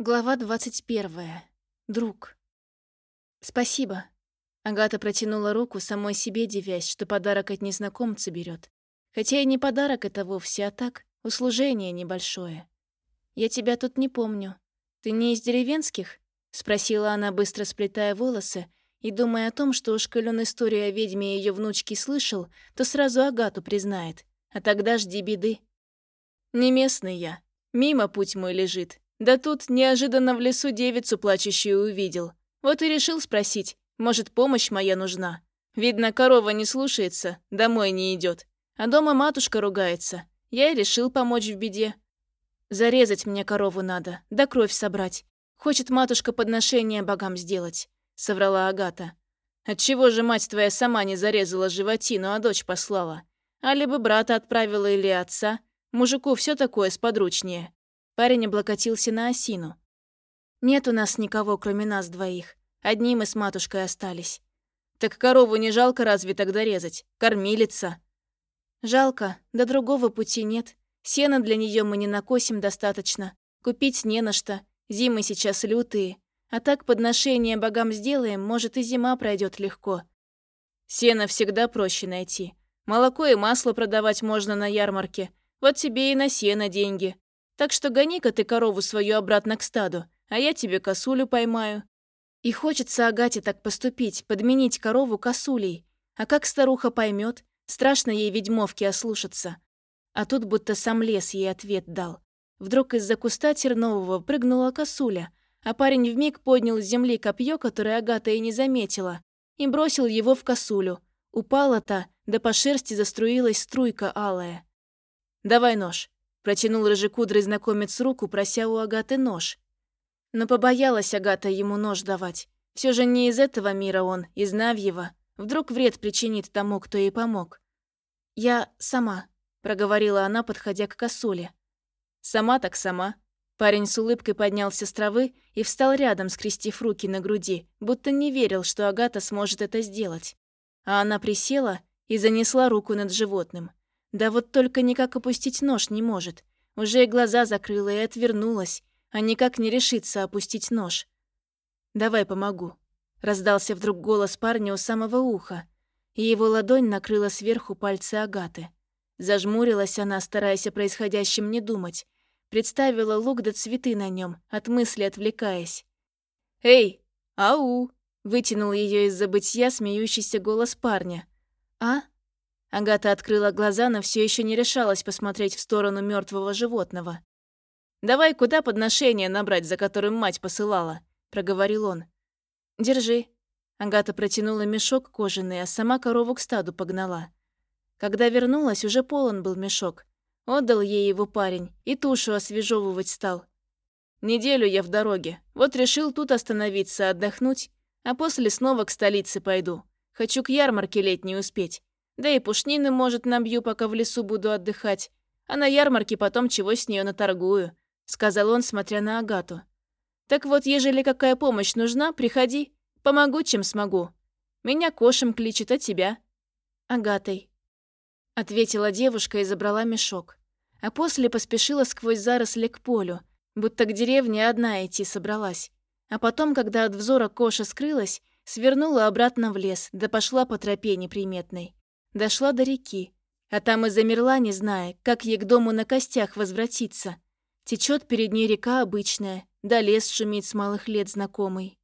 Глава 21. Друг. «Спасибо». Агата протянула руку, самой себе девясь, что подарок от незнакомца берет. Хотя и не подарок это вовсе, а так, услужение небольшое. «Я тебя тут не помню. Ты не из деревенских?» — спросила она, быстро сплетая волосы, и думая о том, что уж коль он историю о ведьме и ее внучке слышал, то сразу Агату признает. А тогда жди беды. «Не местный я. Мимо путь мой лежит. Да тут неожиданно в лесу девицу плачущую увидел. Вот и решил спросить, может, помощь моя нужна. Видно, корова не слушается, домой не идет. А дома матушка ругается. Я и решил помочь в беде. Зарезать мне корову надо, да кровь собрать. Хочет матушка подношение богам сделать, соврала Агата. Отчего же мать твоя сама не зарезала животину, а дочь послала? А либо брата отправила или отца. Мужику все такое сподручнее. Парень облокотился на осину. «Нет у нас никого, кроме нас двоих. Одни мы с матушкой остались. Так корову не жалко разве тогда резать? Кормилица». «Жалко, да другого пути нет. Сена для нее мы не накосим достаточно. Купить не на что. Зимы сейчас лютые. А так подношение богам сделаем, может и зима пройдет легко. Сено всегда проще найти. Молоко и масло продавать можно на ярмарке. Вот тебе и на сено деньги. Так что гони-ка ты корову свою обратно к стаду, а я тебе косулю поймаю». И хочется Агате так поступить, подменить корову косулей. А как старуха поймет, страшно ей ведьмовки ослушаться. А тут будто сам лес ей ответ дал. Вдруг из-за куста тернового прыгнула косуля, а парень вмиг поднял с земли копье, которое Агата и не заметила, и бросил его в косулю. Упала та, да по шерсти заструилась струйка алая. «Давай нож», Протянул рыжекудрый знакомец руку, прося у Агаты нож. Но побоялась Агата ему нож давать. Все же не из этого мира он, из Навьева. Вдруг вред причинит тому, кто ей помог. «Я сама», — проговорила она, подходя к косуле. «Сама так сама». Парень с улыбкой поднялся с травы и встал рядом, скрестив руки на груди, будто не верил, что Агата сможет это сделать. А она присела и занесла руку над животным. Да вот только никак опустить нож не может. Уже и глаза закрыла и отвернулась, а никак не решится опустить нож. «Давай помогу», — раздался вдруг голос парня у самого уха, и его ладонь накрыла сверху пальцы Агаты. Зажмурилась она, стараясь о происходящем не думать. Представила лук да цветы на нем, от мысли отвлекаясь. «Эй, ау!» — вытянул ее из забытья смеющийся голос парня. «А?» Агата открыла глаза, но все еще не решалась посмотреть в сторону мертвого животного. «Давай куда подношение набрать, за которым мать посылала?» – проговорил он. «Держи». Агата протянула мешок кожаный, а сама корову к стаду погнала. Когда вернулась, уже полон был мешок. Отдал ей его парень и тушу освежевывать стал. «Неделю я в дороге. Вот решил тут остановиться, отдохнуть, а после снова к столице пойду. Хочу к ярмарке летней успеть. Да и пушнины, может, набью, пока в лесу буду отдыхать. А на ярмарке потом чего с нее наторгую», — сказал он, смотря на Агату. «Так вот, ежели какая помощь нужна, приходи. Помогу, чем смогу. Меня Кошем кличет, а тебя?» «Агатой», — ответила девушка и забрала мешок. А после поспешила сквозь заросли к полю, будто к деревне одна идти собралась. А потом, когда от взора Коша скрылась, свернула обратно в лес, да пошла по тропе неприметной. Дошла до реки, а там и замерла, не зная, как ей к дому на костях возвратиться. Течет перед ней река обычная, да лес шумит с малых лет знакомый.